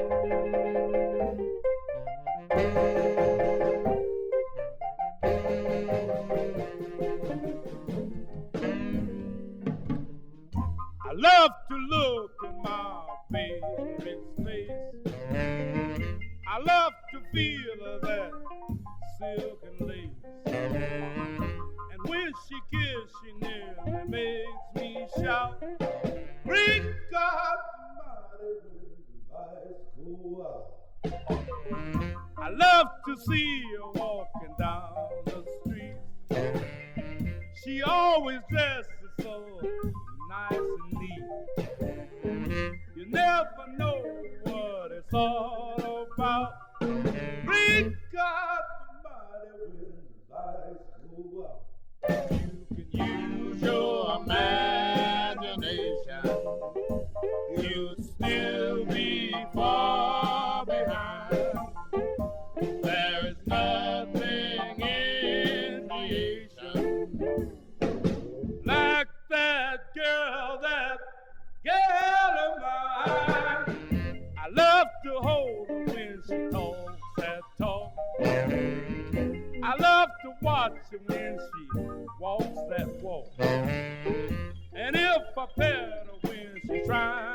I love to look in my baby's face. I love to feel that silk and lace. And when she kisses, she nearly makes me shout. Great I love to see her walking down the street. She always dresses so nice and neat. You never know what it's all about. Great God Almighty, when lights go out. You can use your imagination. You'd still I love to watch her when she walks that walk. And if I pet her when she's trying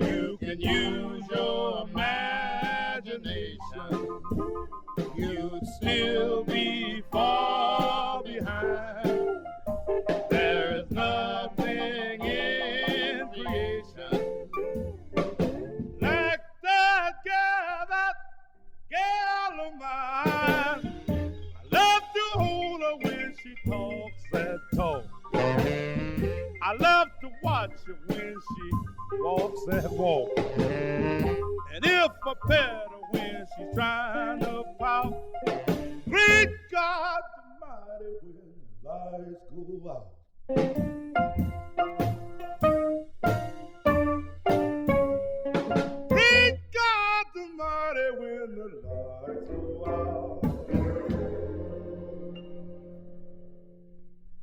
You can use your imagination. You'd still be far behind. There is nothing in creation like that girl, that of mine. I love to hold her when she talks that talk watch when she walks that walk. And if I pet her when she's trying to pout, great God Almighty when the lights go out. Great God Almighty when the lights go out.